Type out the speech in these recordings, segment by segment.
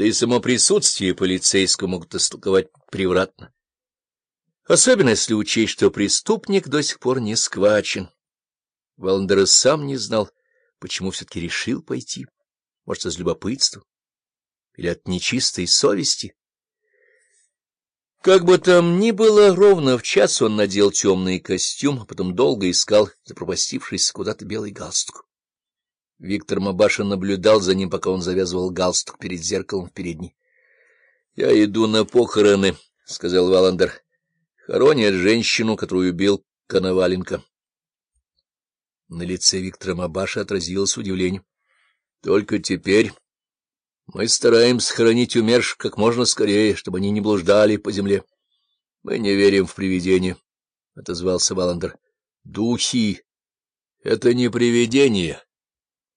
да и само присутствие полицейского могут истолковать превратно. Особенно если учесть, что преступник до сих пор не схвачен. Валандер сам не знал, почему все-таки решил пойти. Может, из любопытства или от нечистой совести. Как бы там ни было, ровно в час он надел темный костюм, а потом долго искал запропастившийся куда-то белый галстук. Виктор Мабаша наблюдал за ним, пока он завязывал галстук перед зеркалом в передней. — Я иду на похороны, — сказал Валандер. — Хоронят женщину, которую убил Коноваленко. На лице Виктора Мабаша отразилось удивление. — Только теперь мы стараемся хоронить умерших как можно скорее, чтобы они не блуждали по земле. — Мы не верим в привидения, — отозвался Валандер. — Духи — это не привидения.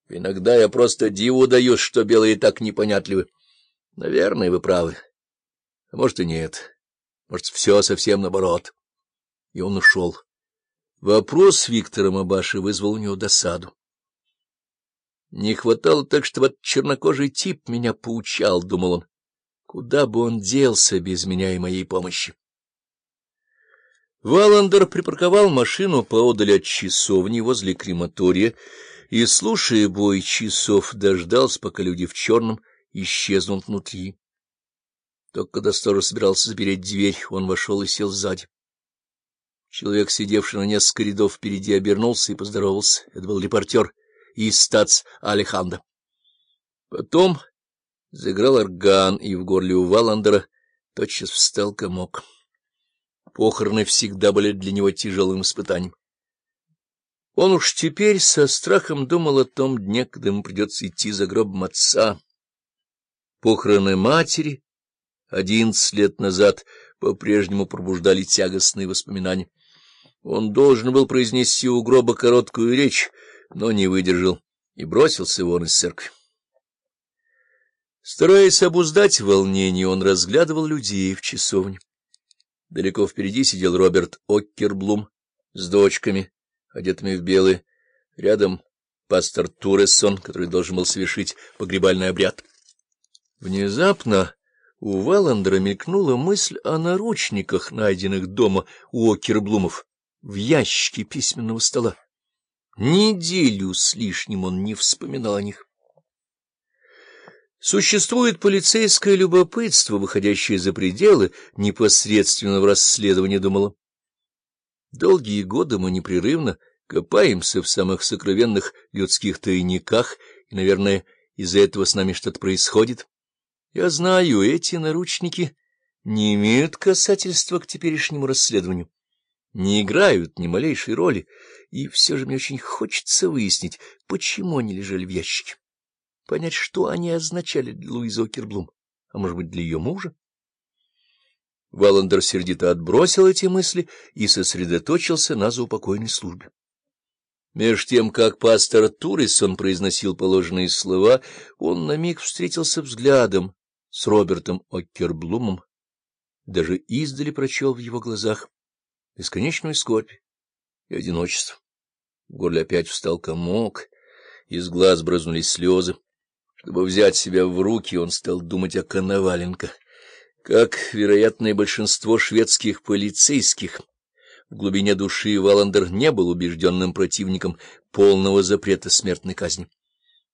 Иногда я просто диву даюсь, что белые так непонятливы. Наверное, вы правы. А может и нет. Может, все совсем наоборот. И он ушел. Вопрос Виктора Мабаши вызвал у него досаду. Не хватало так, чтобы этот чернокожий тип меня поучал, — думал он. Куда бы он делся без меня и моей помощи? Валандер припарковал машину поодаль от часовни возле крематория и, слушая бой часов, дождался, пока люди в черном исчезнут внутри. Только когда сторож собирался запереть дверь, он вошел и сел сзади. Человек, сидевший на несколько рядов впереди, обернулся и поздоровался. Это был репортер из стац Алехандро. Потом заиграл орган, и в горле у Валандера тотчас встал комок. Похороны всегда были для него тяжелым испытанием. Он уж теперь со страхом думал о том дне, когда ему придется идти за гробом отца. Похороны матери одиннадцать лет назад по-прежнему пробуждали тягостные воспоминания. Он должен был произнести у гроба короткую речь, но не выдержал и бросился вон из церкви. Стараясь обуздать волнение, он разглядывал людей в часовне. Далеко впереди сидел Роберт Оккерблум с дочками, одетыми в белые. Рядом пастор Туресон, который должен был совершить погребальный обряд. Внезапно у Валандера мелькнула мысль о наручниках, найденных дома у Окерблумов, в ящике письменного стола. Неделю с лишним он не вспоминал о них. Существует полицейское любопытство, выходящее за пределы непосредственного расследования, думала. Долгие годы мы непрерывно копаемся в самых сокровенных людских тайниках, и, наверное, из-за этого с нами что-то происходит. Я знаю, эти наручники не имеют касательства к теперешнему расследованию, не играют ни малейшей роли, и все же мне очень хочется выяснить, почему они лежали в ящике, понять, что они означали для Луизы Окерблум, а может быть, для ее мужа. Валандер сердито отбросил эти мысли и сосредоточился на заупокойной службе. Меж тем, как пастор Турисон произносил положенные слова, он на миг встретился взглядом с Робертом Оккерблумом, даже издали прочел в его глазах бесконечную скорбь и одиночество. В горле опять встал комок, из глаз брызнулись слезы. Чтобы взять себя в руки, он стал думать о Коноваленко. Как, вероятно, и большинство шведских полицейских, в глубине души Валандер не был убежденным противником полного запрета смертной казни.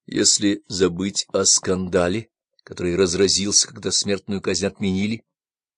Если забыть о скандале, который разразился, когда смертную казнь отменили,